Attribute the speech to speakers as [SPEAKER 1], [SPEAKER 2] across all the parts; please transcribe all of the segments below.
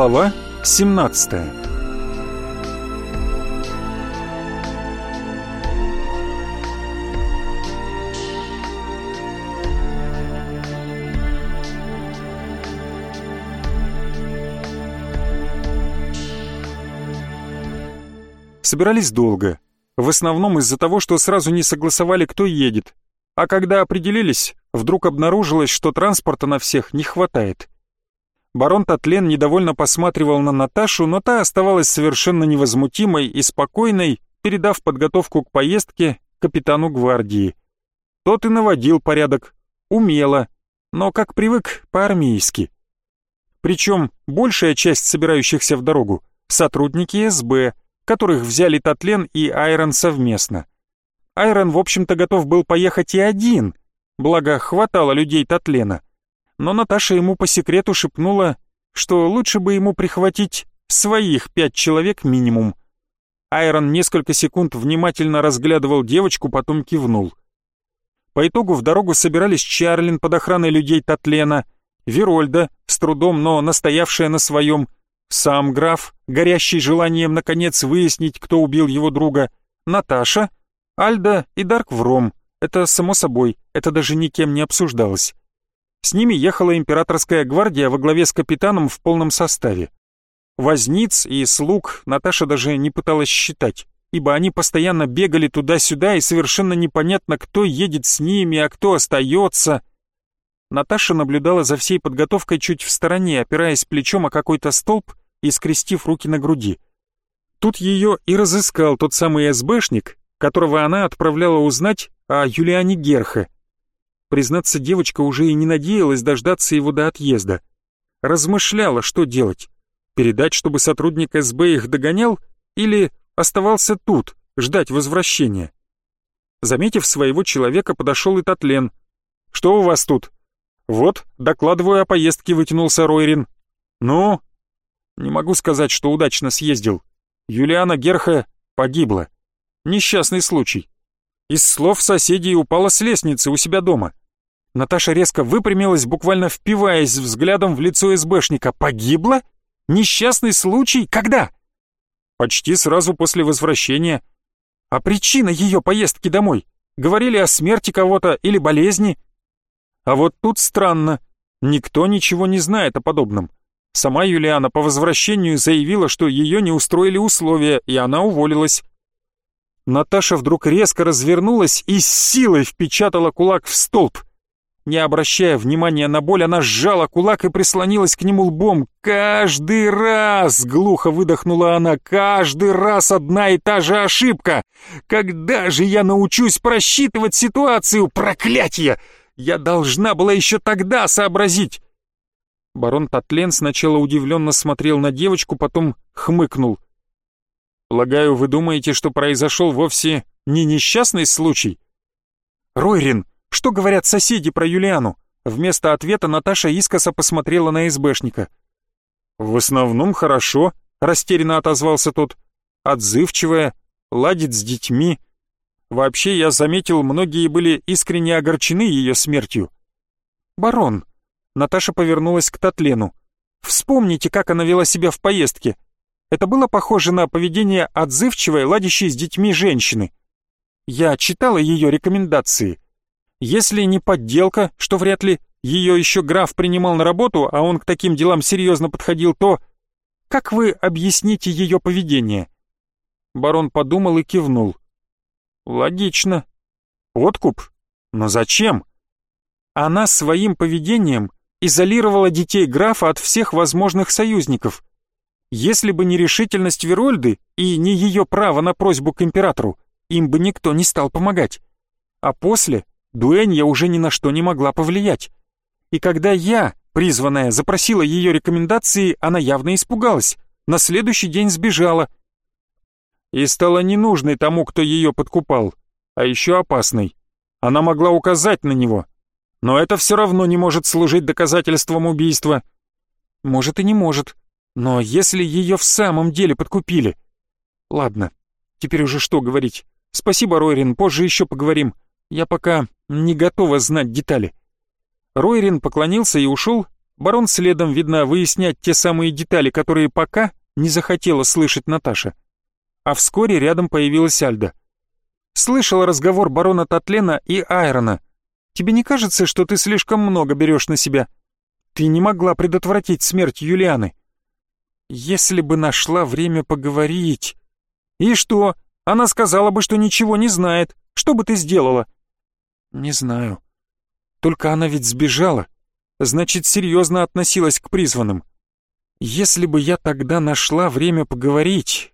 [SPEAKER 1] Глава 17 Собирались долго. В основном из-за того, что сразу не согласовали, кто едет. А когда определились, вдруг обнаружилось, что транспорта на всех не хватает. Барон Татлен недовольно посматривал на Наташу, но та оставалась совершенно невозмутимой и спокойной, передав подготовку к поездке капитану гвардии. Тот и наводил порядок, умело, но как привык по-армейски. Причем большая часть собирающихся в дорогу — сотрудники СБ, которых взяли Татлен и Айрон совместно. Айрон, в общем-то, готов был поехать и один, благо хватало людей Татлена — но Наташа ему по секрету шепнула, что лучше бы ему прихватить своих пять человек минимум. Айрон несколько секунд внимательно разглядывал девочку, потом кивнул. По итогу в дорогу собирались Чарлин под охраной людей Татлена, Верольда, с трудом, но настоявшая на своем, сам граф, горящий желанием наконец выяснить, кто убил его друга, Наташа, Альда и Дарк Вром. Это само собой, это даже никем не обсуждалось. С ними ехала императорская гвардия во главе с капитаном в полном составе. Возниц и слуг Наташа даже не пыталась считать, ибо они постоянно бегали туда-сюда, и совершенно непонятно, кто едет с ними, а кто остается. Наташа наблюдала за всей подготовкой чуть в стороне, опираясь плечом о какой-то столб и скрестив руки на груди. Тут ее и разыскал тот самый СБшник, которого она отправляла узнать о Юлиане Герхе, Признаться, девочка уже и не надеялась дождаться его до отъезда. Размышляла, что делать. Передать, чтобы сотрудник СБ их догонял, или оставался тут, ждать возвращения. Заметив своего человека, подошел и Татлен. «Что у вас тут?» «Вот, докладываю о поездке», — вытянулся Ройрин. «Ну?» «Не могу сказать, что удачно съездил. Юлиана Герха погибла. Несчастный случай. Из слов соседей упала с лестницы у себя дома. Наташа резко выпрямилась, буквально впиваясь взглядом в лицо СБшника. «Погибла? Несчастный случай? Когда?» «Почти сразу после возвращения. А причина ее поездки домой? Говорили о смерти кого-то или болезни?» А вот тут странно. Никто ничего не знает о подобном. Сама Юлиана по возвращению заявила, что ее не устроили условия, и она уволилась. Наташа вдруг резко развернулась и с силой впечатала кулак в столб. Не обращая внимания на боль, она сжала кулак и прислонилась к нему лбом. «Каждый раз!» — глухо выдохнула она. «Каждый раз одна и та же ошибка! Когда же я научусь просчитывать ситуацию? Проклятье! Я должна была еще тогда сообразить!» Барон Татлен сначала удивленно смотрел на девочку, потом хмыкнул. «Полагаю, вы думаете, что произошел вовсе не несчастный случай?» «Ройрин, что говорят соседи про Юлиану?» Вместо ответа Наташа искоса посмотрела на СБшника. «В основном хорошо», — растерянно отозвался тот. «Отзывчивая, ладит с детьми. Вообще, я заметил, многие были искренне огорчены ее смертью». «Барон», — Наташа повернулась к Татлену. «Вспомните, как она вела себя в поездке. Это было похоже на поведение отзывчивой, ладящей с детьми женщины. Я читала ее рекомендации. Если не подделка, что вряд ли, ее еще граф принимал на работу, а он к таким делам серьезно подходил, то... Как вы объясните ее поведение?» Барон подумал и кивнул. «Логично. Откуп? Но зачем?» Она своим поведением изолировала детей графа от всех возможных союзников. Если бы не решительность Верольды и не ее право на просьбу к императору, им бы никто не стал помогать. А после Дуэнья уже ни на что не могла повлиять. И когда я, призванная, запросила ее рекомендации, она явно испугалась. На следующий день сбежала. И стала ненужной тому, кто ее подкупал, а еще опасной. Она могла указать на него. Но это все равно не может служить доказательством убийства. Может и не может. Но если ее в самом деле подкупили... Ладно, теперь уже что говорить. Спасибо, Ройрин, позже еще поговорим. Я пока не готова знать детали. Ройрин поклонился и ушел, Барон следом, видно, выяснять те самые детали, которые пока не захотела слышать Наташа. А вскоре рядом появилась Альда. Слышала разговор барона Татлена и Айрона. Тебе не кажется, что ты слишком много берешь на себя? Ты не могла предотвратить смерть Юлианы. Если бы нашла время поговорить... И что? Она сказала бы, что ничего не знает. Что бы ты сделала? Не знаю. Только она ведь сбежала. Значит, серьезно относилась к призванным. Если бы я тогда нашла время поговорить,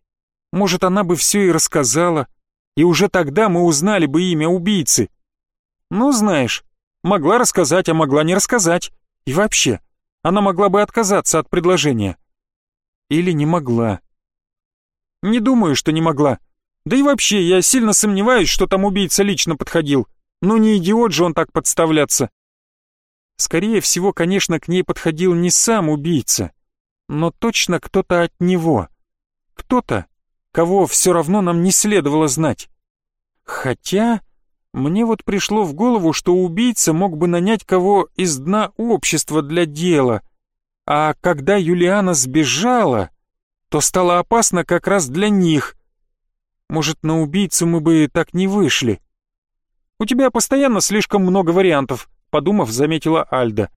[SPEAKER 1] может, она бы все и рассказала, и уже тогда мы узнали бы имя убийцы. Ну, знаешь, могла рассказать, а могла не рассказать. И вообще, она могла бы отказаться от предложения. Или не могла. Не думаю, что не могла. Да и вообще, я сильно сомневаюсь, что там убийца лично подходил. Ну не идиот же он так подставляться. Скорее всего, конечно, к ней подходил не сам убийца, но точно кто-то от него. Кто-то, кого все равно нам не следовало знать. Хотя, мне вот пришло в голову, что убийца мог бы нанять кого из дна общества для дела, а когда Юлиана сбежала, то стало опасно как раз для них. Может, на убийцу мы бы так не вышли. У тебя постоянно слишком много вариантов, подумав, заметила Альда.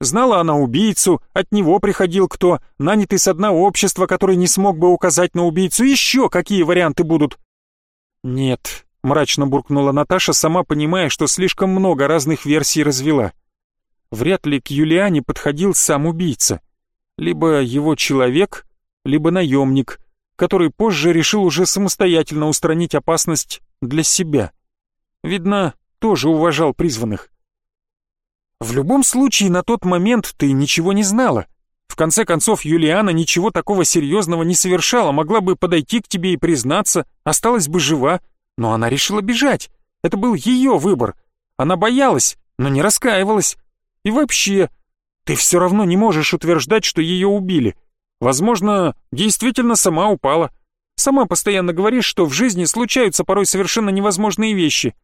[SPEAKER 1] Знала она убийцу, от него приходил кто, нанятый с одного общества, который не смог бы указать на убийцу. Еще какие варианты будут? Нет, мрачно буркнула Наташа, сама понимая, что слишком много разных версий развела. Вряд ли к Юлиане подходил сам убийца. Либо его человек, либо наемник, который позже решил уже самостоятельно устранить опасность для себя. Видно, тоже уважал призванных. В любом случае, на тот момент ты ничего не знала. В конце концов, Юлиана ничего такого серьезного не совершала, могла бы подойти к тебе и признаться, осталась бы жива, но она решила бежать. Это был ее выбор. Она боялась, но не раскаивалась. И вообще, ты все равно не можешь утверждать, что ее убили. Возможно, действительно сама упала. Сама постоянно говоришь, что в жизни случаются порой совершенно невозможные вещи.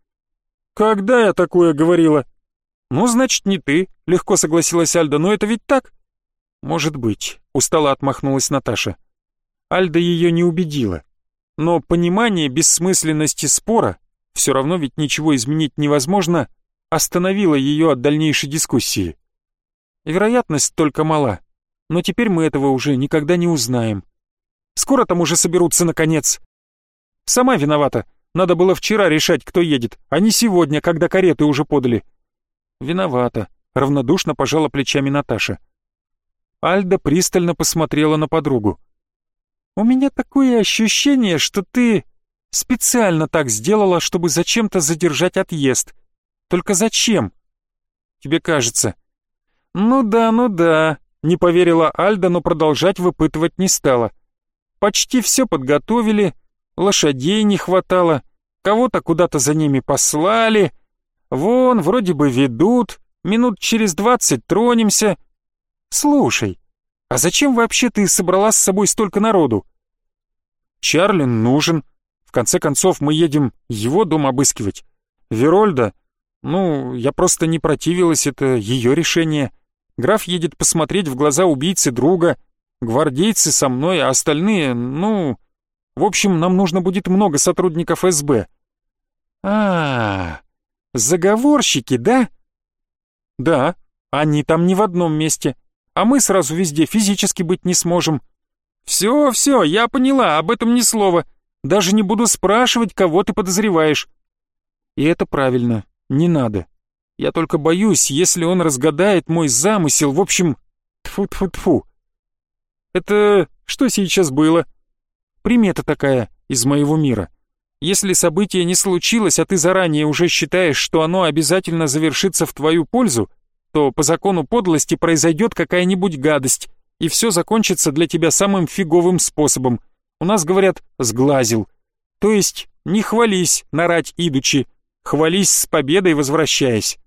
[SPEAKER 1] Когда я такое говорила? «Ну, значит, не ты», — легко согласилась Альда, «но это ведь так?» «Может быть», — устало отмахнулась Наташа. Альда ее не убедила. Но понимание бессмысленности спора, все равно ведь ничего изменить невозможно, остановило ее от дальнейшей дискуссии. Вероятность только мала, но теперь мы этого уже никогда не узнаем. Скоро там уже соберутся наконец. Сама виновата. Надо было вчера решать, кто едет, а не сегодня, когда кареты уже подали. «Виновата», — равнодушно пожала плечами Наташа. Альда пристально посмотрела на подругу. «У меня такое ощущение, что ты специально так сделала, чтобы зачем-то задержать отъезд. Только зачем?» «Тебе кажется». «Ну да, ну да», — не поверила Альда, но продолжать выпытывать не стала. «Почти все подготовили, лошадей не хватало, кого-то куда-то за ними послали». Вон, вроде бы ведут, минут через двадцать тронемся. Слушай, а зачем вообще ты собрала с собой столько народу? Чарлин нужен. В конце концов, мы едем его дом обыскивать. Верольда, ну, я просто не противилась, это ее решение. Граф едет посмотреть в глаза убийцы друга. Гвардейцы со мной, а остальные, ну... В общем, нам нужно будет много сотрудников СБ. А, -а, -а Заговорщики, да? Да, они там не в одном месте, а мы сразу везде физически быть не сможем. Все, все, я поняла, об этом ни слова. Даже не буду спрашивать, кого ты подозреваешь. И это правильно, не надо. Я только боюсь, если он разгадает мой замысел, в общем... Тфу-тфу-тфу. Это что сейчас было? Примета такая из моего мира. Если событие не случилось, а ты заранее уже считаешь, что оно обязательно завершится в твою пользу, то по закону подлости произойдет какая-нибудь гадость, и все закончится для тебя самым фиговым способом. У нас говорят «сглазил». То есть не хвались, нарать идучи, хвались с победой, возвращаясь.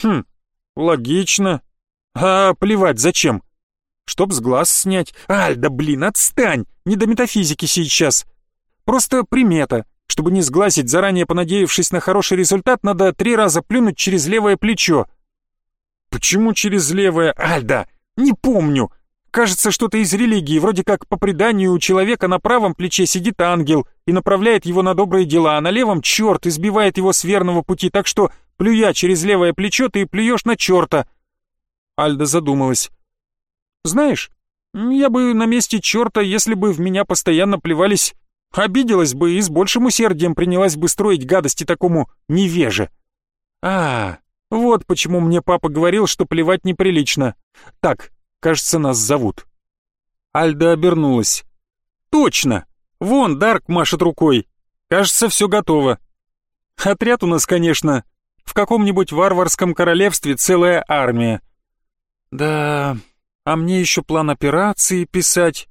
[SPEAKER 1] Хм, логично. А плевать, зачем? Чтоб с глаз снять. Аль, да блин, отстань, не до метафизики сейчас. Просто примета. Чтобы не сглазить, заранее понадеявшись на хороший результат, надо три раза плюнуть через левое плечо. Почему через левое? Альда, не помню. Кажется, что-то из религии, вроде как по преданию у человека на правом плече сидит ангел и направляет его на добрые дела, а на левом черт избивает его с верного пути, так что, плюя через левое плечо, ты плюешь на черта. Альда задумалась. Знаешь, я бы на месте черта, если бы в меня постоянно плевались, обиделась бы и с большим усердием принялась бы строить гадости такому невеже. А, вот почему мне папа говорил, что плевать неприлично. Так, кажется, нас зовут. Альда обернулась. Точно! Вон Дарк машет рукой. Кажется, все готово. Отряд у нас, конечно, в каком-нибудь варварском королевстве целая армия. Да, а мне еще план операции писать.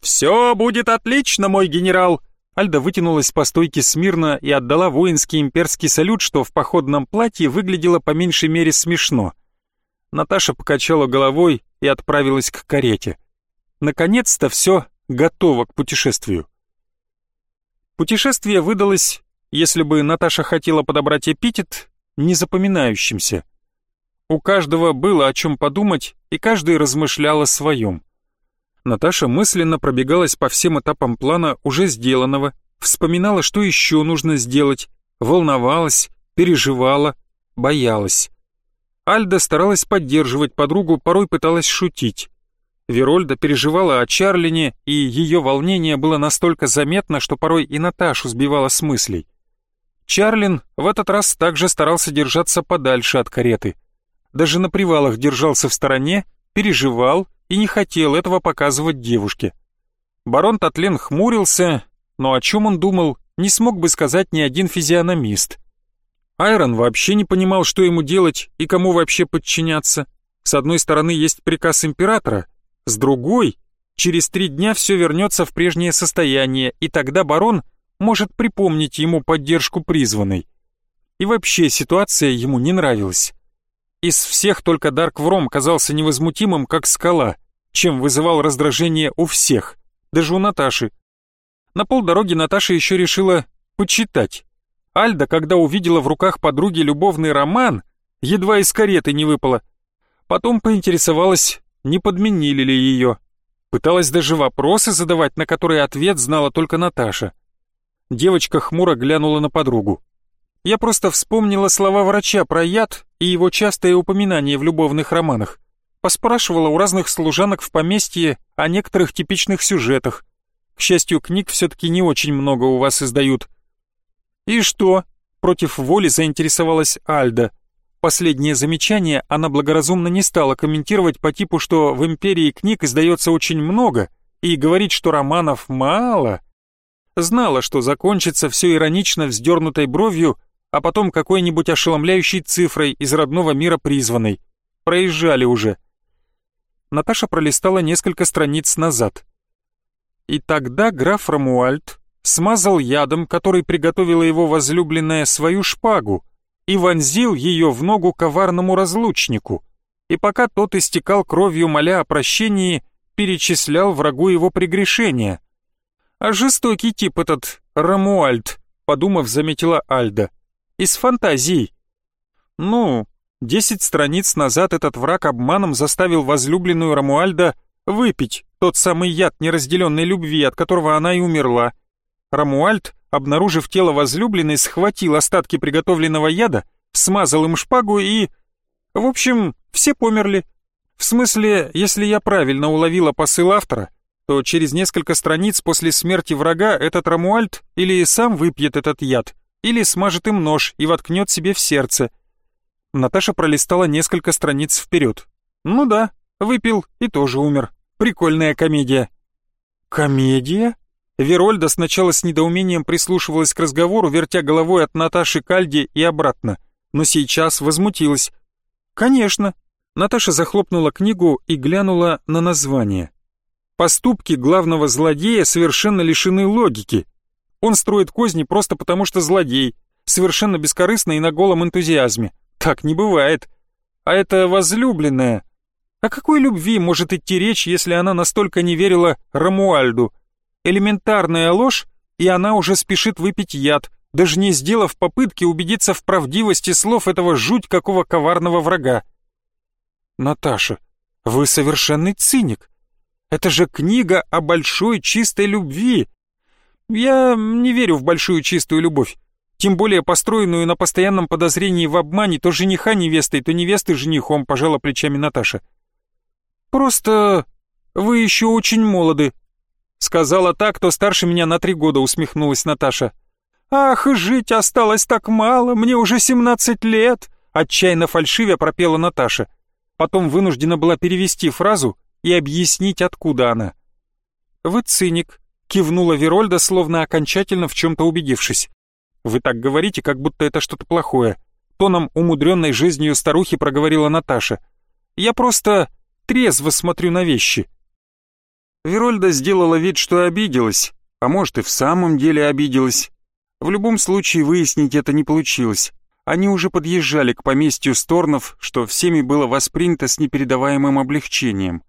[SPEAKER 1] «Все будет отлично, мой генерал!» Альда вытянулась по стойке смирно и отдала воинский имперский салют, что в походном платье выглядело по меньшей мере смешно. Наташа покачала головой и отправилась к карете. Наконец-то все готово к путешествию. Путешествие выдалось, если бы Наташа хотела подобрать эпитет, незапоминающимся. У каждого было о чем подумать, и каждый размышлял о своем. Наташа мысленно пробегалась по всем этапам плана уже сделанного, вспоминала, что еще нужно сделать, волновалась, переживала, боялась. Альда старалась поддерживать подругу, порой пыталась шутить. Верольда переживала о Чарлине, и ее волнение было настолько заметно, что порой и Наташу сбивало с мыслей. Чарлин в этот раз также старался держаться подальше от кареты. Даже на привалах держался в стороне, переживал, и не хотел этого показывать девушке. Барон Татлен хмурился, но о чем он думал, не смог бы сказать ни один физиономист. Айрон вообще не понимал, что ему делать и кому вообще подчиняться. С одной стороны есть приказ императора, с другой, через три дня все вернется в прежнее состояние, и тогда барон может припомнить ему поддержку призванной. И вообще ситуация ему не нравилась. Из всех только Дарк Вром казался невозмутимым, как скала, чем вызывал раздражение у всех, даже у Наташи. На полдороги Наташа еще решила почитать. Альда, когда увидела в руках подруги любовный роман, едва из кареты не выпала. Потом поинтересовалась, не подменили ли ее. Пыталась даже вопросы задавать, на которые ответ знала только Наташа. Девочка хмуро глянула на подругу. Я просто вспомнила слова врача про яд и его частое упоминание в любовных романах. Поспрашивала у разных служанок в поместье о некоторых типичных сюжетах. К счастью, книг все-таки не очень много у вас издают. «И что?» — против воли заинтересовалась Альда. Последнее замечание она благоразумно не стала комментировать по типу, что в «Империи» книг издается очень много, и говорить, что романов мало. Знала, что закончится все иронично вздернутой бровью, а потом какой-нибудь ошеломляющей цифрой из родного мира призванной. Проезжали уже. Наташа пролистала несколько страниц назад. И тогда граф Рамуальд смазал ядом, который приготовила его возлюбленная, свою шпагу и вонзил ее в ногу коварному разлучнику, и пока тот истекал кровью, моля о прощении, перечислял врагу его прегрешения. А жестокий тип этот Рамуальд, подумав, заметила Альда из фантазий. Ну, десять страниц назад этот враг обманом заставил возлюбленную Рамуальда выпить тот самый яд неразделенной любви, от которого она и умерла. Рамуальд, обнаружив тело возлюбленной, схватил остатки приготовленного яда, смазал им шпагу и... В общем, все померли. В смысле, если я правильно уловила посыл автора, то через несколько страниц после смерти врага этот Рамуальд или сам выпьет этот яд, или смажет им нож и воткнет себе в сердце. Наташа пролистала несколько страниц вперед. Ну да, выпил и тоже умер. Прикольная комедия. Комедия? Верольда сначала с недоумением прислушивалась к разговору, вертя головой от Наташи к Альде и обратно, но сейчас возмутилась. «Конечно». Наташа захлопнула книгу и глянула на название. Поступки главного злодея совершенно лишены логики. Он строит козни просто потому, что злодей, совершенно бескорыстно и на голом энтузиазме. Так не бывает. А это возлюбленная. О какой любви может идти речь, если она настолько не верила Рамуальду? Элементарная ложь, и она уже спешит выпить яд, даже не сделав попытки убедиться в правдивости слов этого жуть какого коварного врага. Наташа, вы совершенный циник. Это же книга о большой чистой любви. Я не верю в большую чистую любовь. Тем более построенную на постоянном подозрении в обмане то жениха невестой, то невесты женихом, пожала плечами Наташа. Просто вы еще очень молоды. Сказала так, кто старше меня на три года, усмехнулась Наташа. Ах, жить осталось так мало, мне уже семнадцать лет, отчаянно фальшивя пропела Наташа. Потом вынуждена была перевести фразу и объяснить, откуда она. «Вы циник», — кивнула Верольда, словно окончательно в чем-то убедившись. «Вы так говорите, как будто это что-то плохое», — тоном умудренной жизнью старухи проговорила Наташа. «Я просто трезво смотрю на вещи». Верольда сделала вид, что обиделась, а может и в самом деле обиделась. В любом случае выяснить это не получилось. Они уже подъезжали к поместью Сторнов, что всеми было воспринято с непередаваемым облегчением.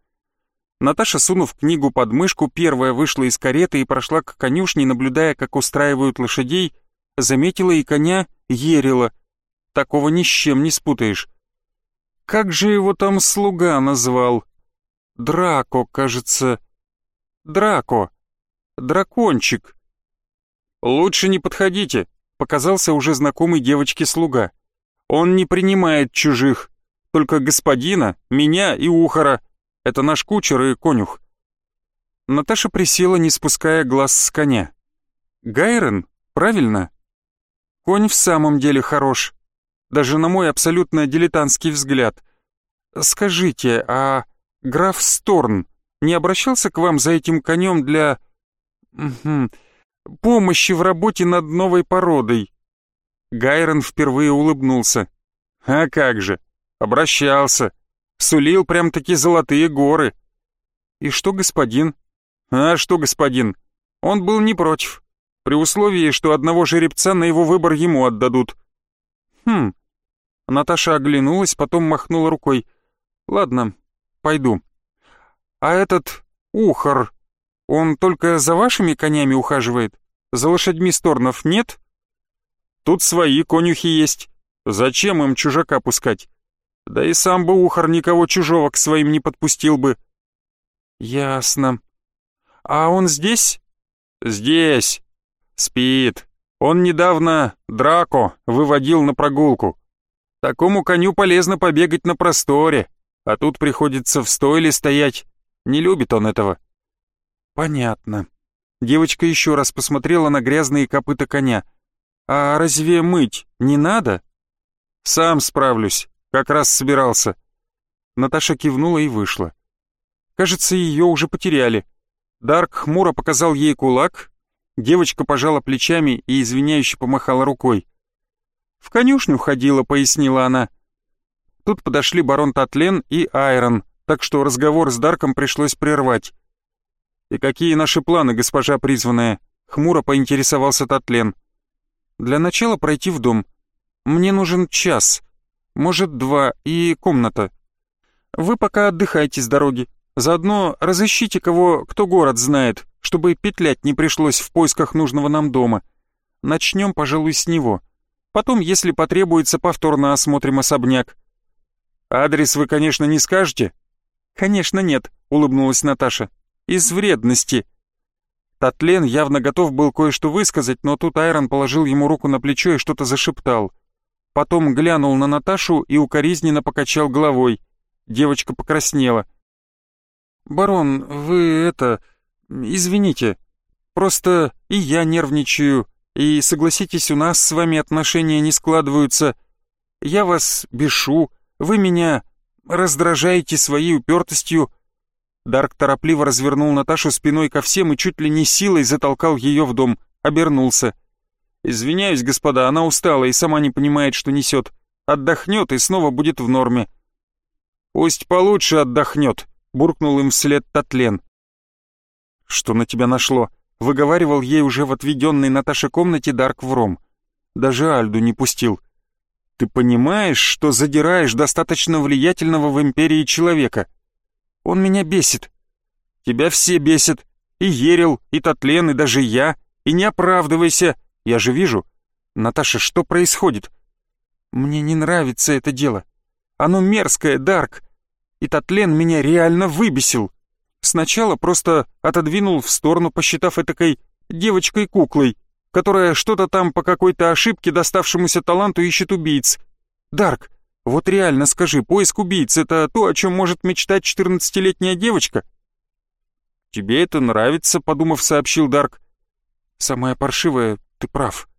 [SPEAKER 1] Наташа, сунув книгу под мышку, первая вышла из кареты и прошла к конюшне, наблюдая, как устраивают лошадей, заметила и коня Ерила. Такого ни с чем не спутаешь. Как же его там слуга назвал? Драко, кажется. Драко. Дракончик. Лучше не подходите, показался уже знакомый девочке слуга. Он не принимает чужих, только господина, меня и Ухара. Это наш кучер и конюх. Наташа присела, не спуская глаз с коня. Гайрон, правильно? Конь в самом деле хорош. Даже на мой абсолютно дилетантский взгляд. Скажите, а граф Сторн не обращался к вам за этим конем для... помощи в работе над новой породой?» Гайрон впервые улыбнулся. «А как же, обращался. Сулил прям-таки золотые горы». «И что, господин?» «А что, господин? Он был не против при условии, что одного жеребца на его выбор ему отдадут. Хм. Наташа оглянулась, потом махнула рукой. Ладно, пойду. А этот ухар, он только за вашими конями ухаживает? За лошадьми Сторнов нет? Тут свои конюхи есть. Зачем им чужака пускать? Да и сам бы ухар никого чужого к своим не подпустил бы. Ясно. А он здесь? Здесь. Спит. Он недавно Драко выводил на прогулку. Такому коню полезно побегать на просторе, а тут приходится в стойле стоять. Не любит он этого. Понятно. Девочка еще раз посмотрела на грязные копыта коня. А разве мыть не надо? Сам справлюсь, как раз собирался. Наташа кивнула и вышла. Кажется, ее уже потеряли. Дарк хмуро показал ей кулак, Девочка пожала плечами и извиняюще помахала рукой. «В конюшню ходила», — пояснила она. Тут подошли барон Татлен и Айрон, так что разговор с Дарком пришлось прервать. «И какие наши планы, госпожа призванная?» — хмуро поинтересовался Татлен. «Для начала пройти в дом. Мне нужен час, может, два и комната. Вы пока отдыхайте с дороги. Заодно разыщите кого, кто город знает, чтобы петлять не пришлось в поисках нужного нам дома. Начнем, пожалуй, с него. Потом, если потребуется, повторно осмотрим особняк. Адрес вы, конечно, не скажете? Конечно, нет, улыбнулась Наташа. Из вредности. Татлен явно готов был кое-что высказать, но тут Айрон положил ему руку на плечо и что-то зашептал. Потом глянул на Наташу и укоризненно покачал головой. Девочка покраснела. «Барон, вы это... «Извините, просто и я нервничаю, и, согласитесь, у нас с вами отношения не складываются. Я вас бешу, вы меня раздражаете своей упертостью». Дарк торопливо развернул Наташу спиной ко всем и чуть ли не силой затолкал ее в дом, обернулся. «Извиняюсь, господа, она устала и сама не понимает, что несет. Отдохнет и снова будет в норме». «Пусть получше отдохнет», — буркнул им вслед Татлен. «Что на тебя нашло?» — выговаривал ей уже в отведенной Наташе комнате Дарк Вром. Даже Альду не пустил. «Ты понимаешь, что задираешь достаточно влиятельного в Империи человека? Он меня бесит. Тебя все бесят. И Ерил, и Татлен, и даже я. И не оправдывайся. Я же вижу. Наташа, что происходит?» «Мне не нравится это дело. Оно мерзкое, Дарк. И Татлен меня реально выбесил. Сначала просто отодвинул в сторону, посчитав этакой девочкой-куклой, которая что-то там по какой-то ошибке доставшемуся таланту ищет убийц. Дарк, вот реально скажи, поиск убийц — это то, о чем может мечтать 14-летняя девочка? «Тебе это нравится», — подумав, сообщил Дарк. «Самое паршивое, ты прав.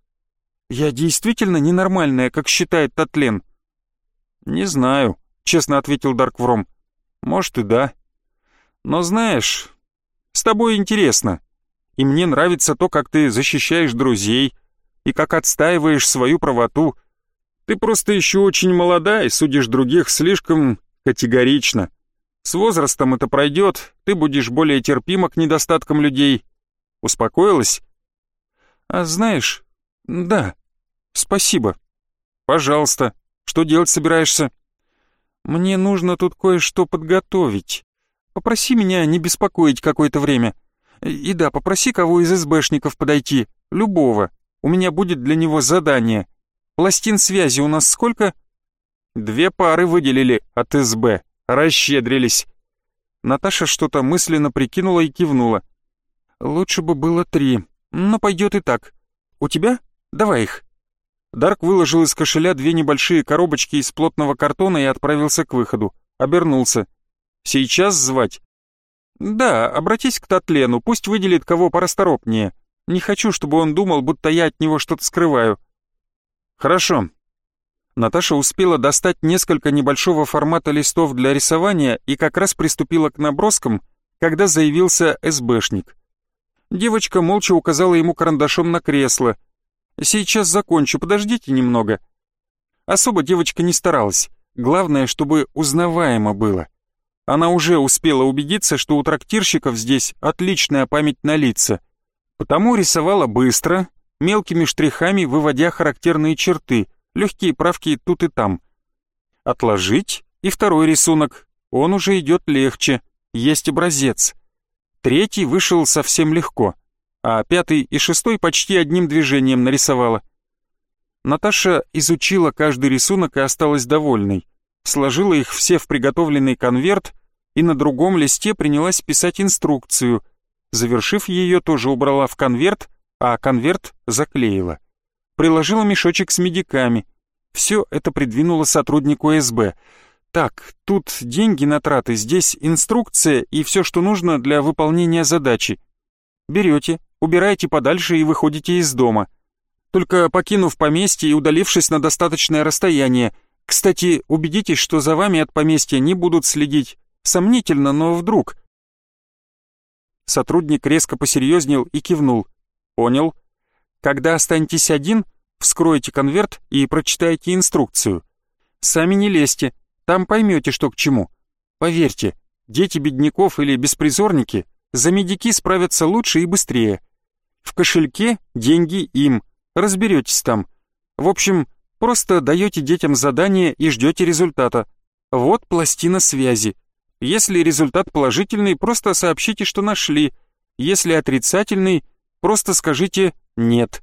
[SPEAKER 1] Я действительно ненормальная, как считает Татлен?» «Не знаю», — честно ответил Дарк Вром. «Может и да. Но знаешь, с тобой интересно. И мне нравится то, как ты защищаешь друзей и как отстаиваешь свою правоту. Ты просто еще очень молода и судишь других слишком категорично. С возрастом это пройдет, ты будешь более терпима к недостаткам людей. Успокоилась? А знаешь, да, спасибо. Пожалуйста. Что делать собираешься? Мне нужно тут кое-что подготовить. Попроси меня не беспокоить какое-то время. И да, попроси кого из СБшников подойти, любого. У меня будет для него задание. Пластин связи у нас сколько? Две пары выделили от СБ. Расщедрились. Наташа что-то мысленно прикинула и кивнула. Лучше бы было три, но пойдет и так. У тебя? Давай их. Дарк выложил из кошеля две небольшие коробочки из плотного картона и отправился к выходу. Обернулся. Сейчас звать? Да, обратись к Татлену, пусть выделит кого порасторопнее. Не хочу, чтобы он думал, будто я от него что-то скрываю. Хорошо, Наташа успела достать несколько небольшого формата листов для рисования и как раз приступила к наброскам, когда заявился СБшник. Девочка молча указала ему карандашом на кресло. «Сейчас закончу, подождите немного». Особо девочка не старалась. Главное, чтобы узнаваемо было. Она уже успела убедиться, что у трактирщиков здесь отличная память на лица. Потому рисовала быстро, мелкими штрихами выводя характерные черты — легкие правки тут и там. Отложить и второй рисунок, он уже идет легче, есть образец. Третий вышел совсем легко, а пятый и шестой почти одним движением нарисовала. Наташа изучила каждый рисунок и осталась довольной. Сложила их все в приготовленный конверт и на другом листе принялась писать инструкцию. Завершив ее, тоже убрала в конверт, а конверт заклеила приложила мешочек с медиками. Все это придвинула сотруднику СБ. Так, тут деньги на траты, здесь инструкция и все, что нужно для выполнения задачи. Берете, убираете подальше и выходите из дома. Только покинув поместье и удалившись на достаточное расстояние. Кстати, убедитесь, что за вами от поместья не будут следить. Сомнительно, но вдруг. Сотрудник резко посерьезнел и кивнул. Понял. Когда останетесь один, вскройте конверт и прочитайте инструкцию. Сами не лезьте, там поймете, что к чему. Поверьте, дети бедняков или беспризорники за медики справятся лучше и быстрее. В кошельке деньги им, разберетесь там. В общем, просто даете детям задание и ждете результата. Вот пластина связи. Если результат положительный, просто сообщите, что нашли. Если отрицательный, просто скажите «нет».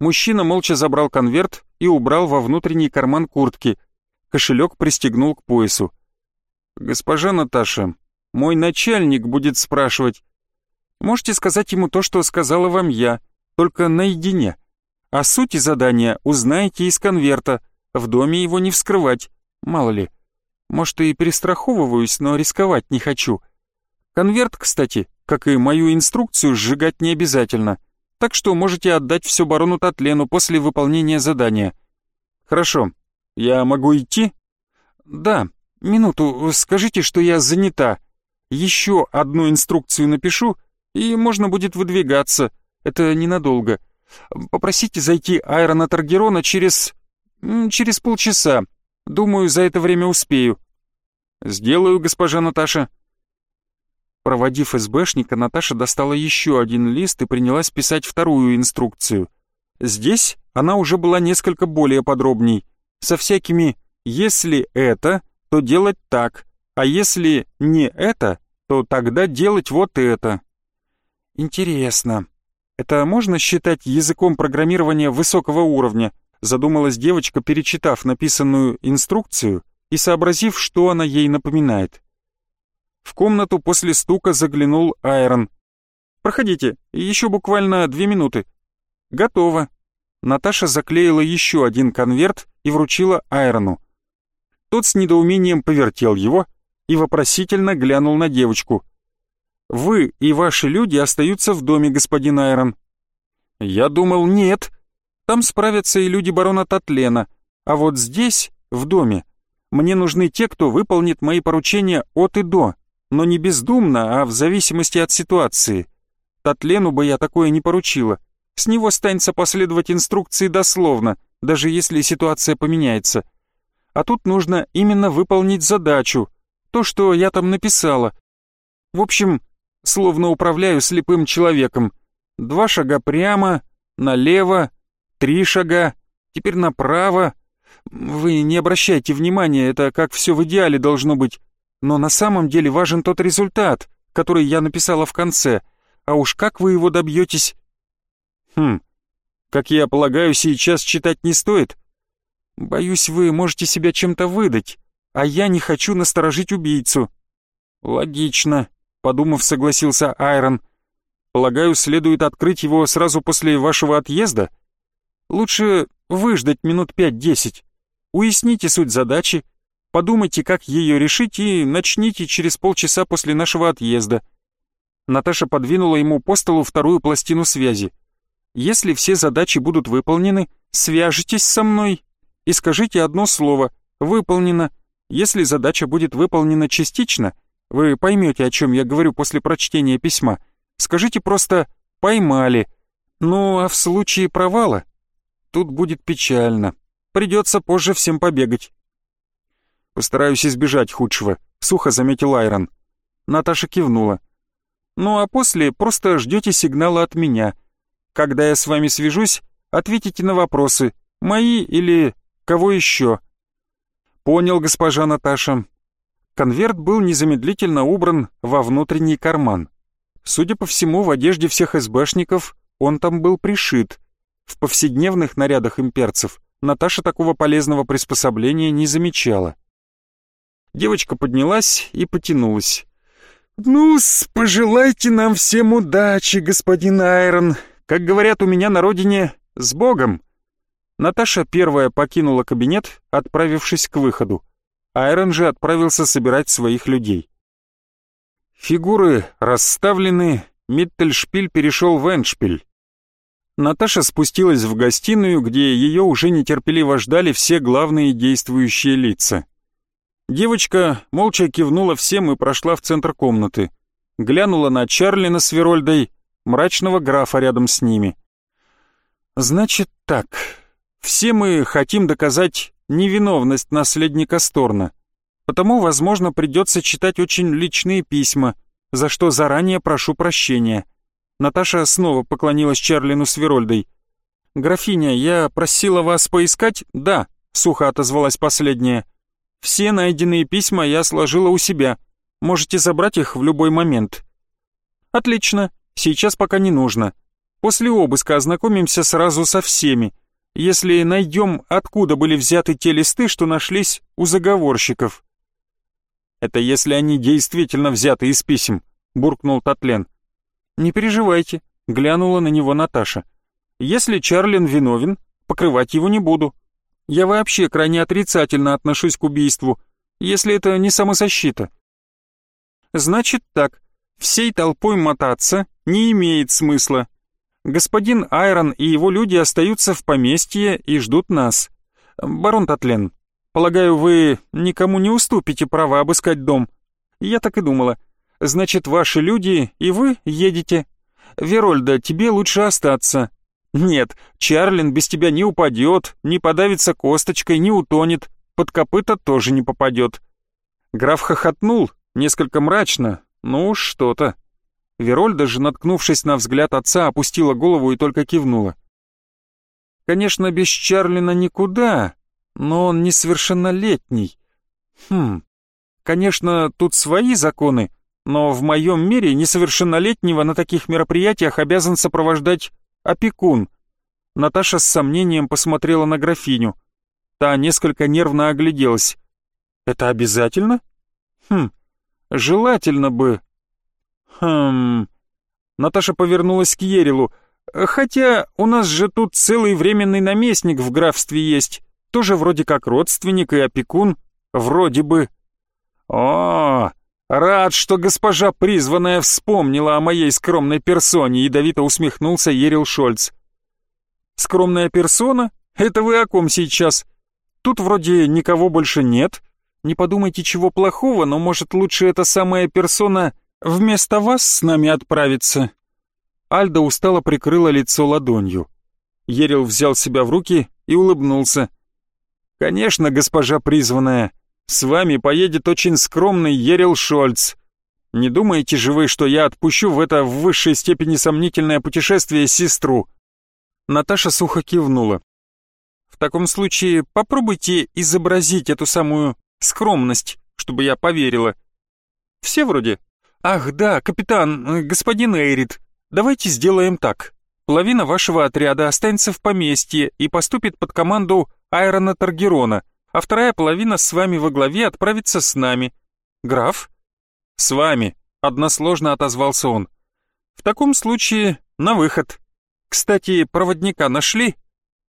[SPEAKER 1] Мужчина молча забрал конверт и убрал во внутренний карман куртки. Кошелек пристегнул к поясу. «Госпожа Наташа, мой начальник будет спрашивать. Можете сказать ему то, что сказала вам я, только наедине. О сути задания узнаете из конверта, в доме его не вскрывать, мало ли. Может, и перестраховываюсь, но рисковать не хочу. Конверт, кстати, как и мою инструкцию, сжигать не обязательно так что можете отдать все барону Татлену после выполнения задания. Хорошо, я могу идти? Да, минуту, скажите, что я занята. Еще одну инструкцию напишу, и можно будет выдвигаться. Это ненадолго. Попросите зайти Айрона Таргерона через... через полчаса. Думаю, за это время успею. Сделаю, госпожа Наташа. Проводив СБшника, Наташа достала еще один лист и принялась писать вторую инструкцию. Здесь она уже была несколько более подробней, со всякими «если это, то делать так, а если не это, то тогда делать вот это». Интересно, это можно считать языком программирования высокого уровня? Задумалась девочка, перечитав написанную инструкцию и сообразив, что она ей напоминает. В комнату после стука заглянул Айрон. «Проходите, еще буквально две минуты». «Готово». Наташа заклеила еще один конверт и вручила Айрону. Тот с недоумением повертел его и вопросительно глянул на девочку. «Вы и ваши люди остаются в доме, господин Айрон». «Я думал, нет. Там справятся и люди барона Татлена, а вот здесь, в доме, мне нужны те, кто выполнит мои поручения от и до, но не бездумно, а в зависимости от ситуации. Татлену бы я такое не поручила. С него станется последовать инструкции дословно, даже если ситуация поменяется. А тут нужно именно выполнить задачу, то, что я там написала. В общем, словно управляю слепым человеком. Два шага прямо, налево, три шага, теперь направо. Вы не обращайте внимания, это как все в идеале должно быть. Но на самом деле важен тот результат, который я написала в конце — а уж как вы его добьетесь? Хм, как я полагаю, сейчас читать не стоит. Боюсь, вы можете себя чем-то выдать, а я не хочу насторожить убийцу. Логично, подумав, согласился Айрон. Полагаю, следует открыть его сразу после вашего отъезда? Лучше выждать минут пять-десять. Уясните суть задачи, подумайте, как ее решить и начните через полчаса после нашего отъезда. Наташа подвинула ему по столу вторую пластину связи. «Если все задачи будут выполнены, свяжитесь со мной и скажите одно слово «выполнено». Если задача будет выполнена частично, вы поймете, о чем я говорю после прочтения письма, скажите просто «поймали». Ну, а в случае провала? Тут будет печально. Придется позже всем побегать. Постараюсь избежать худшего, сухо заметил Айрон. Наташа кивнула. Ну а после просто ждете сигнала от меня. Когда я с вами свяжусь, ответите на вопросы, мои или кого еще. Понял, госпожа Наташа. Конверт был незамедлительно убран во внутренний карман. Судя по всему, в одежде всех СБшников он там был пришит. В повседневных нарядах имперцев Наташа такого полезного приспособления не замечала. Девочка поднялась и потянулась ну пожелайте нам всем удачи, господин Айрон. Как говорят у меня на родине, с Богом!» Наташа первая покинула кабинет, отправившись к выходу. Айрон же отправился собирать своих людей. Фигуры расставлены, Миттельшпиль перешел в Эншпиль. Наташа спустилась в гостиную, где ее уже нетерпеливо ждали все главные действующие лица. Девочка молча кивнула всем и прошла в центр комнаты. Глянула на Чарлина с Верольдой, мрачного графа рядом с ними. «Значит так, все мы хотим доказать невиновность наследника Сторна, потому, возможно, придется читать очень личные письма, за что заранее прошу прощения». Наташа снова поклонилась Чарлину с Верольдой. «Графиня, я просила вас поискать?» «Да», — сухо отозвалась последняя. Все найденные письма я сложила у себя. Можете забрать их в любой момент». «Отлично. Сейчас пока не нужно. После обыска ознакомимся сразу со всеми. Если найдем, откуда были взяты те листы, что нашлись у заговорщиков». «Это если они действительно взяты из писем», — буркнул Татлен. «Не переживайте», — глянула на него Наташа. «Если Чарлин виновен, покрывать его не буду. Я вообще крайне отрицательно отношусь к убийству, если это не самозащита. Значит так, всей толпой мотаться не имеет смысла. Господин Айрон и его люди остаются в поместье и ждут нас. Барон Татлен, полагаю, вы никому не уступите право обыскать дом. Я так и думала. Значит, ваши люди и вы едете. Верольда, тебе лучше остаться. Нет, Чарлин без тебя не упадет, не подавится косточкой, не утонет, под копыта тоже не попадет. Граф хохотнул, несколько мрачно, ну что-то. Верольда же, наткнувшись на взгляд отца, опустила голову и только кивнула. Конечно, без Чарлина никуда, но он несовершеннолетний. Хм, конечно, тут свои законы, но в моем мире несовершеннолетнего на таких мероприятиях обязан сопровождать опекун. Наташа с сомнением посмотрела на графиню. Та несколько нервно огляделась. Это обязательно? Хм, желательно бы. Хм... Наташа повернулась к Ерилу. Хотя у нас же тут целый временный наместник в графстве есть. Тоже вроде как родственник и опекун. Вроде бы. О, рад, что госпожа призванная вспомнила о моей скромной персоне, ядовито усмехнулся Ерил Шольц. Скромная персона? Это вы о ком сейчас? Тут вроде никого больше нет. Не подумайте чего плохого, но может лучше эта самая персона вместо вас с нами отправиться?» Альда устало прикрыла лицо ладонью. Ерил взял себя в руки и улыбнулся. «Конечно, госпожа призванная, с вами поедет очень скромный Ерил Шольц. Не думаете же вы, что я отпущу в это в высшей степени сомнительное путешествие сестру?» Наташа сухо кивнула. «В таком случае попробуйте изобразить эту самую скромность, чтобы я поверила. Все вроде «Ах, да, капитан, э, господин Эйрит, давайте сделаем так. Половина вашего отряда останется в поместье и поступит под команду Айрона Таргерона, а вторая половина с вами во главе отправится с нами. Граф?» «С вами», — односложно отозвался он. «В таком случае на выход. Кстати, проводника нашли?»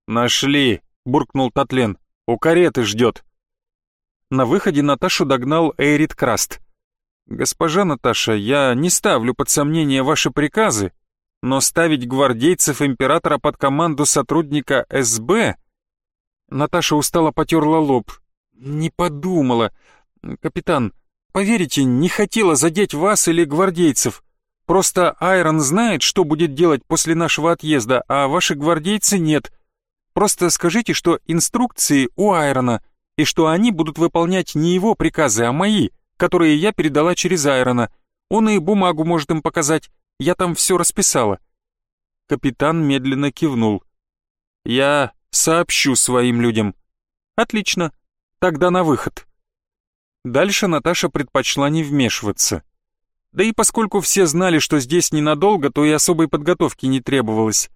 [SPEAKER 1] «Нашли», — буркнул Татлен. «У кареты ждет». На выходе Наташу догнал Эйрит Краст. «Госпожа Наташа, я не ставлю под сомнение ваши приказы, но ставить гвардейцев императора под команду сотрудника СБ...» Наташа устало потерла лоб. «Не подумала. Капитан, поверите, не хотела задеть вас или гвардейцев. Просто Айрон знает, что будет делать после нашего отъезда, а ваши гвардейцы нет. Просто скажите, что инструкции у Айрона, и что они будут выполнять не его приказы, а мои» которые я передала через Айрона. Он и бумагу может им показать. Я там все расписала». Капитан медленно кивнул. «Я сообщу своим людям». «Отлично. Тогда на выход». Дальше Наташа предпочла не вмешиваться. Да и поскольку все знали, что здесь ненадолго, то и особой подготовки не требовалось.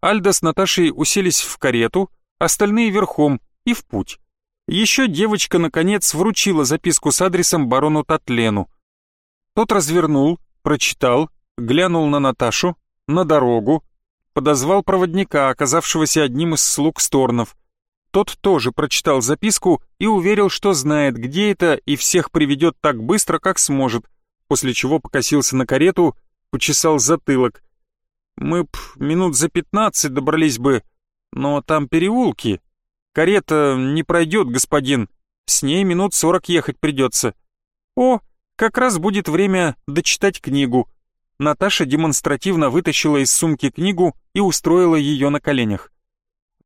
[SPEAKER 1] Альда с Наташей уселись в карету, остальные верхом и в путь. Еще девочка, наконец, вручила записку с адресом барону Татлену. Тот развернул, прочитал, глянул на Наташу, на дорогу, подозвал проводника, оказавшегося одним из слуг Сторнов. Тот тоже прочитал записку и уверил, что знает, где это, и всех приведет так быстро, как сможет, после чего покосился на карету, почесал затылок. Мы б минут за пятнадцать добрались бы, но там переулки, Карета не пройдет, господин. С ней минут сорок ехать придется. О, как раз будет время дочитать книгу. Наташа демонстративно вытащила из сумки книгу и устроила ее на коленях.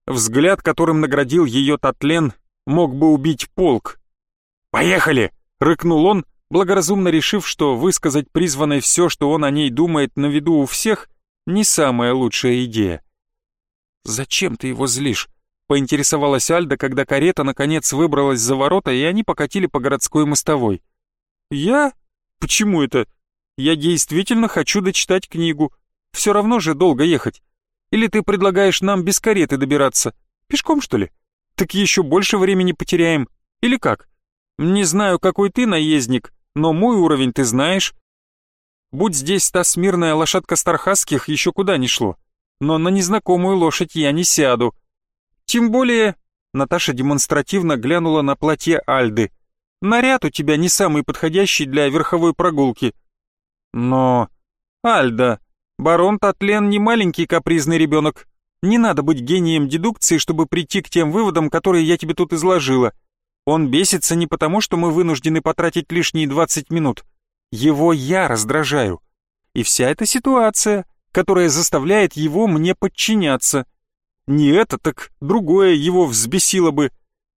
[SPEAKER 1] Взгляд, которым наградил ее Татлен, мог бы убить полк. «Поехали!» — рыкнул он, благоразумно решив, что высказать призванной все, что он о ней думает на виду у всех, не самая лучшая идея. «Зачем ты его злишь?» Поинтересовалась Альда, когда карета наконец выбралась за ворота, и они покатили по городской мостовой. «Я? Почему это? Я действительно хочу дочитать книгу. Все равно же долго ехать. Или ты предлагаешь нам без кареты добираться? Пешком, что ли? Так еще больше времени потеряем. Или как? Не знаю, какой ты наездник, но мой уровень ты знаешь. Будь здесь та смирная лошадка Стархасских, еще куда ни шло. Но на незнакомую лошадь я не сяду. Тем более, Наташа демонстративно глянула на платье Альды. Наряд у тебя не самый подходящий для верховой прогулки. Но... Альда, барон Татлен не маленький капризный ребенок. Не надо быть гением дедукции, чтобы прийти к тем выводам, которые я тебе тут изложила. Он бесится не потому, что мы вынуждены потратить лишние 20 минут. Его я раздражаю. И вся эта ситуация, которая заставляет его мне подчиняться. Не это, так другое его взбесило бы.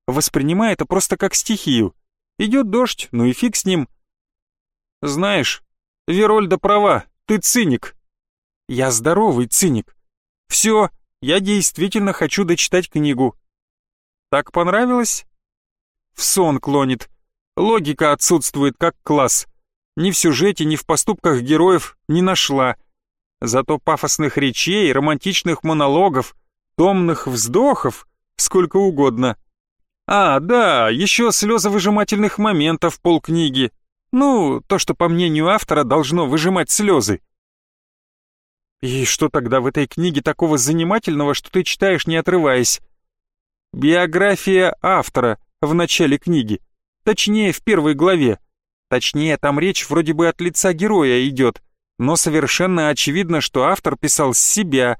[SPEAKER 1] Воспринимай это просто как стихию. Идет дождь, ну и фиг с ним. Знаешь, Верольда права, ты циник. Я здоровый циник. Все, я действительно хочу дочитать книгу. Так понравилось? В сон клонит. Логика отсутствует как класс. Ни в сюжете, ни в поступках героев не нашла. Зато пафосных речей, романтичных монологов — томных вздохов сколько угодно. А, да, еще слезовыжимательных моментов полкниги. Ну, то, что, по мнению автора, должно выжимать слезы. И что тогда в этой книге такого занимательного, что ты читаешь, не отрываясь? Биография автора в начале книги. Точнее, в первой главе. Точнее, там речь вроде бы от лица героя идет, но совершенно очевидно, что автор писал с себя.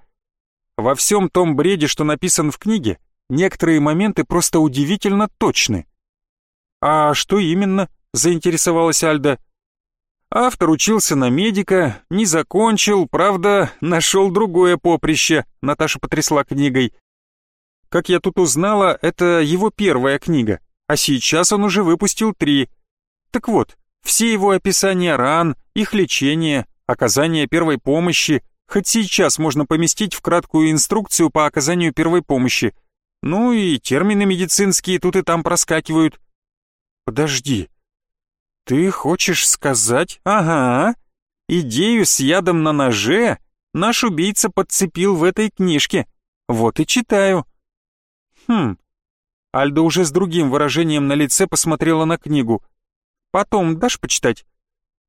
[SPEAKER 1] Во всем том бреде, что написан в книге, некоторые моменты просто удивительно точны. «А что именно?» — заинтересовалась Альда. Автор учился на медика, не закончил, правда, нашел другое поприще, Наташа потрясла книгой. Как я тут узнала, это его первая книга, а сейчас он уже выпустил три. Так вот, все его описания ран, их лечение, оказание первой помощи, хоть сейчас можно поместить в краткую инструкцию по оказанию первой помощи. Ну и термины медицинские тут и там проскакивают. Подожди, «Ты хочешь сказать? Ага. Идею с ядом на ноже наш убийца подцепил в этой книжке. Вот и читаю». «Хм». Альда уже с другим выражением на лице посмотрела на книгу. «Потом дашь почитать?»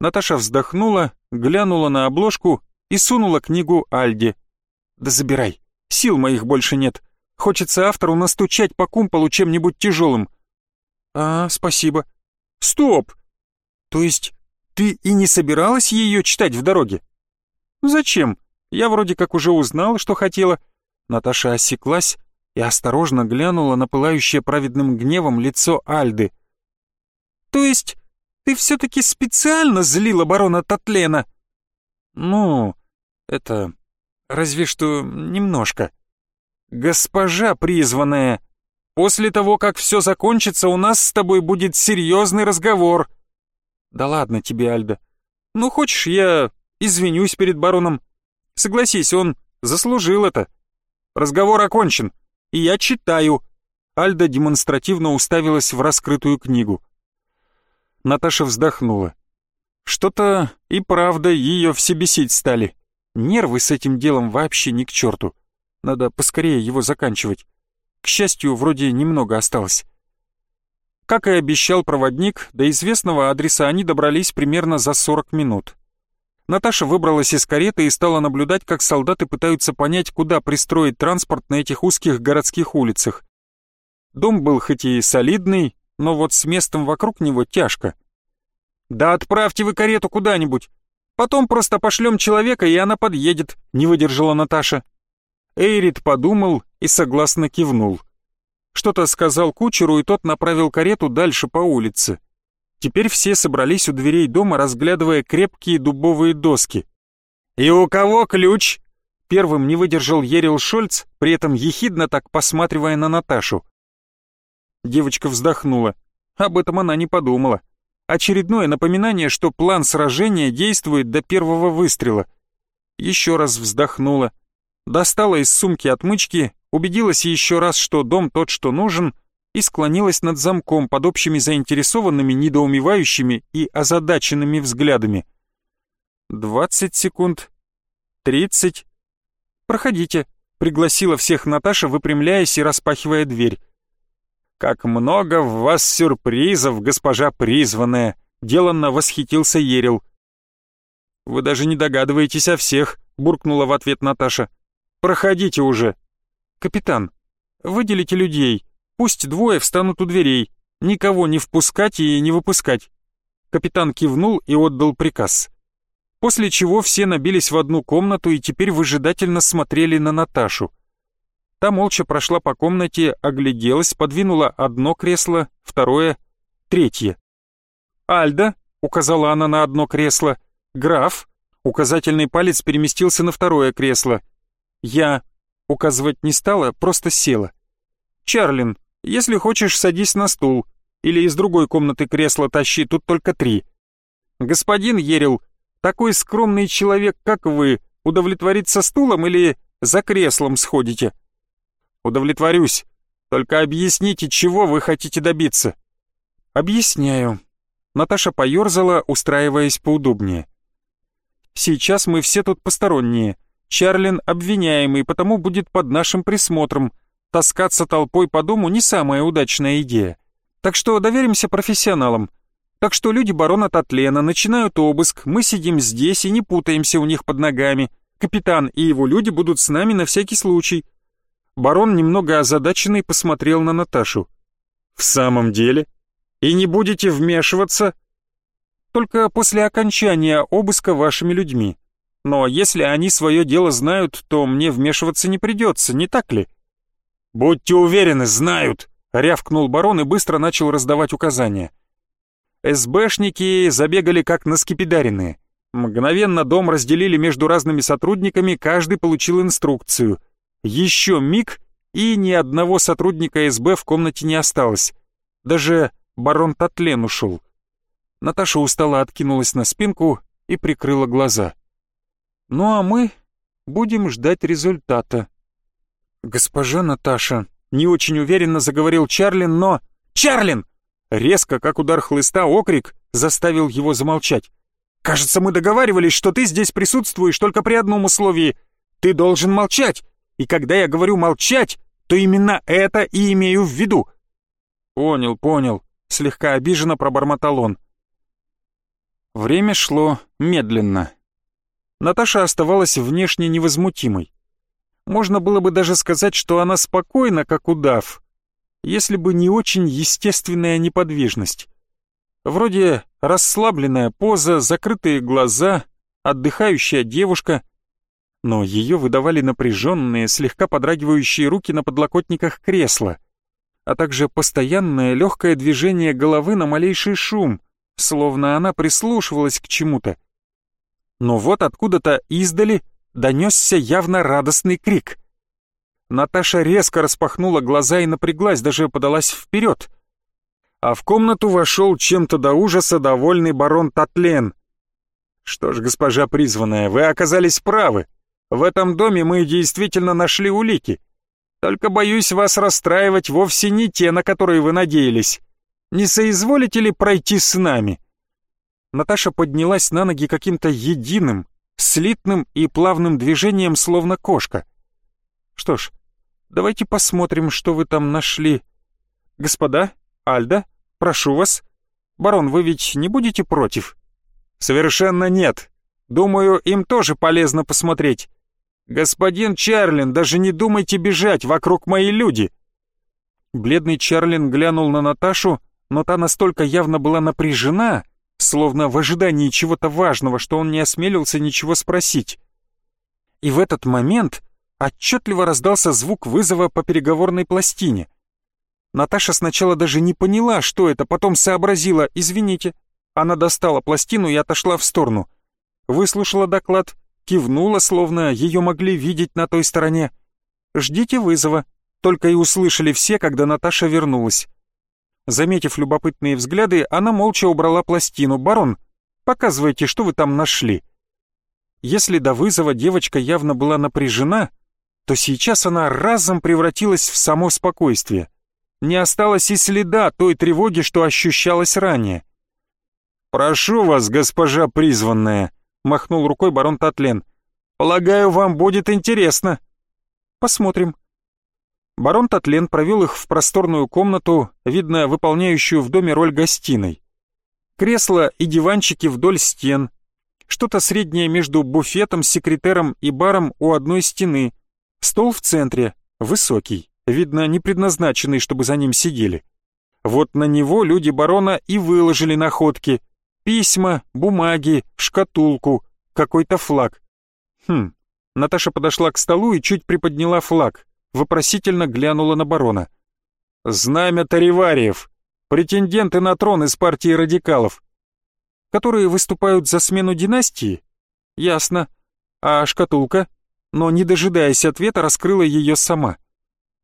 [SPEAKER 1] Наташа вздохнула, глянула на обложку и сунула книгу Альде. «Да забирай, сил моих больше нет. Хочется автору настучать по кумполу чем-нибудь тяжелым». «А, спасибо». «Стоп! То есть ты и не собиралась ее читать в дороге? Зачем? Я вроде как уже узнала, что хотела. Наташа осеклась и осторожно глянула на пылающее праведным гневом лицо Альды. То есть ты все-таки специально злила барона Татлена? Ну, это... разве что немножко. Госпожа призванная, после того, как все закончится, у нас с тобой будет серьезный разговор. «Да ладно тебе, Альда. Ну, хочешь, я извинюсь перед бароном. Согласись, он заслужил это. Разговор окончен, и я читаю». Альда демонстративно уставилась в раскрытую книгу. Наташа вздохнула. Что-то и правда ее все бесить стали. Нервы с этим делом вообще ни к черту. Надо поскорее его заканчивать. К счастью, вроде немного осталось. Как и обещал проводник, до известного адреса они добрались примерно за 40 минут. Наташа выбралась из кареты и стала наблюдать, как солдаты пытаются понять, куда пристроить транспорт на этих узких городских улицах. Дом был хоть и солидный, но вот с местом вокруг него тяжко. «Да отправьте вы карету куда-нибудь. Потом просто пошлем человека, и она подъедет», — не выдержала Наташа. Эйрит подумал и согласно кивнул. Что-то сказал кучеру, и тот направил карету дальше по улице. Теперь все собрались у дверей дома, разглядывая крепкие дубовые доски. «И у кого ключ?» Первым не выдержал Ерил Шольц, при этом ехидно так посматривая на Наташу. Девочка вздохнула. Об этом она не подумала. Очередное напоминание, что план сражения действует до первого выстрела. Еще раз вздохнула. Достала из сумки отмычки убедилась еще раз, что дом тот, что нужен, и склонилась над замком под общими заинтересованными, недоумевающими и озадаченными взглядами. «Двадцать секунд. Тридцать. Проходите», — пригласила всех Наташа, выпрямляясь и распахивая дверь. «Как много в вас сюрпризов, госпожа призванная!» — деланно восхитился Ерил. «Вы даже не догадываетесь о всех», — буркнула в ответ Наташа. «Проходите уже!» «Капитан, выделите людей, пусть двое встанут у дверей, никого не впускать и не выпускать». Капитан кивнул и отдал приказ. После чего все набились в одну комнату и теперь выжидательно смотрели на Наташу. Та молча прошла по комнате, огляделась, подвинула одно кресло, второе, третье. «Альда», — указала она на одно кресло, «Граф», указательный палец переместился на второе кресло, «Я», Указывать не стала, просто села. «Чарлин, если хочешь, садись на стул. Или из другой комнаты кресло тащи, тут только три. Господин Ерил, такой скромный человек, как вы, удовлетворится стулом или за креслом сходите?» «Удовлетворюсь. Только объясните, чего вы хотите добиться». «Объясняю». Наташа поерзала, устраиваясь поудобнее. «Сейчас мы все тут посторонние. Чарлин обвиняемый, потому будет под нашим присмотром. Таскаться толпой по дому не самая удачная идея. Так что доверимся профессионалам. Так что люди барона Татлена начинают обыск, мы сидим здесь и не путаемся у них под ногами. Капитан и его люди будут с нами на всякий случай. Барон, немного озадаченный, посмотрел на Наташу. «В самом деле? И не будете вмешиваться?» «Только после окончания обыска вашими людьми. Но если они свое дело знают, то мне вмешиваться не придется, не так ли?» «Будьте уверены, знают!» — рявкнул барон и быстро начал раздавать указания. СБшники забегали как на скипидаренные. Мгновенно дом разделили между разными сотрудниками, каждый получил инструкцию. Еще миг, и ни одного сотрудника СБ в комнате не осталось. Даже барон Татлен ушел. Наташа устало откинулась на спинку и прикрыла глаза. «Ну а мы будем ждать результата». «Госпожа Наташа», — не очень уверенно заговорил Чарлин, но... «Чарлин!» Резко, как удар хлыста, окрик заставил его замолчать. «Кажется, мы договаривались, что ты здесь присутствуешь только при одном условии. Ты должен молчать. И когда я говорю «молчать», то именно это и имею в виду». «Понял, понял», — слегка обиженно пробормотал он. Время шло медленно. Наташа оставалась внешне невозмутимой. Можно было бы даже сказать, что она спокойна, как удав, если бы не очень естественная неподвижность. Вроде расслабленная поза, закрытые глаза, отдыхающая девушка, но ее выдавали напряженные, слегка подрагивающие руки на подлокотниках кресла, а также постоянное легкое движение головы на малейший шум, словно она прислушивалась к чему-то. Но вот откуда-то издали донесся явно радостный крик — Наташа резко распахнула глаза и напряглась, даже подалась вперед. А в комнату вошел чем-то до ужаса довольный барон Татлен. «Что ж, госпожа призванная, вы оказались правы. В этом доме мы действительно нашли улики. Только боюсь вас расстраивать вовсе не те, на которые вы надеялись. Не соизволите ли пройти с нами?» Наташа поднялась на ноги каким-то единым, слитным и плавным движением, словно кошка — что ж, давайте посмотрим, что вы там нашли. Господа, Альда, прошу вас. Барон, вы ведь не будете против? Совершенно нет. Думаю, им тоже полезно посмотреть. Господин Чарлин, даже не думайте бежать, вокруг мои люди. Бледный Чарлин глянул на Наташу, но та настолько явно была напряжена, словно в ожидании чего-то важного, что он не осмелился ничего спросить. И в этот момент отчетливо раздался звук вызова по переговорной пластине. Наташа сначала даже не поняла, что это, потом сообразила «извините». Она достала пластину и отошла в сторону. Выслушала доклад, кивнула, словно ее могли видеть на той стороне. «Ждите вызова», только и услышали все, когда Наташа вернулась. Заметив любопытные взгляды, она молча убрала пластину. «Барон, показывайте, что вы там нашли». Если до вызова девочка явно была напряжена, то сейчас она разом превратилась в само спокойствие. Не осталось и следа той тревоги, что ощущалось ранее. «Прошу вас, госпожа призванная», — махнул рукой барон Татлен. «Полагаю, вам будет интересно». «Посмотрим». Барон Татлен провел их в просторную комнату, видно, выполняющую в доме роль гостиной. Кресла и диванчики вдоль стен, что-то среднее между буфетом, секретером и баром у одной стены — Стол в центре, высокий, видно, не предназначенный, чтобы за ним сидели. Вот на него люди барона и выложили находки. Письма, бумаги, шкатулку, какой-то флаг. Хм, Наташа подошла к столу и чуть приподняла флаг, вопросительно глянула на барона. «Знамя Таривариев, претенденты на трон из партии радикалов, которые выступают за смену династии? Ясно. А шкатулка?» но, не дожидаясь ответа, раскрыла ее сама.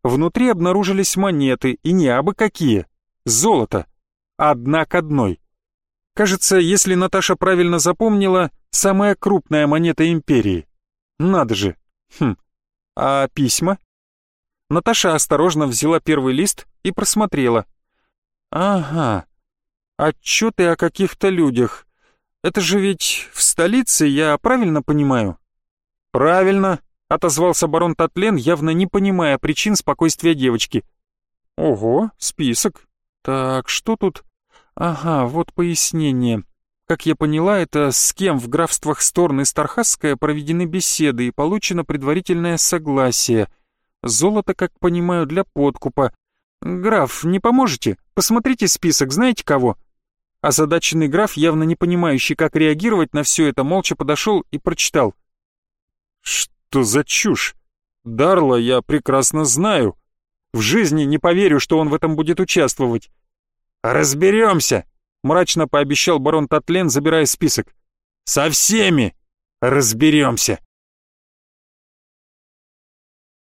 [SPEAKER 1] Внутри обнаружились монеты, и не абы какие. Золото. Одна к одной. Кажется, если Наташа правильно запомнила, самая крупная монета империи. Надо же. Хм. А письма? Наташа осторожно взяла первый лист и просмотрела. Ага. Отчеты о каких-то людях. Это же ведь в столице, я правильно понимаю? «Правильно», — отозвался барон Татлен, явно не понимая причин спокойствия девочки. Ого, список. Так, что тут? Ага, вот пояснение. Как я поняла, это с кем в графствах Сторн и Стархасская проведены беседы и получено предварительное согласие. Золото, как понимаю, для подкупа. Граф, не поможете? Посмотрите список, знаете кого? Озадаченный граф, явно не понимающий, как реагировать на все это, молча подошел и прочитал. «Что за чушь? Дарла я прекрасно знаю. В жизни не поверю, что он в этом будет участвовать». «Разберемся», — мрачно пообещал барон Татлен, забирая список. «Со всеми разберемся».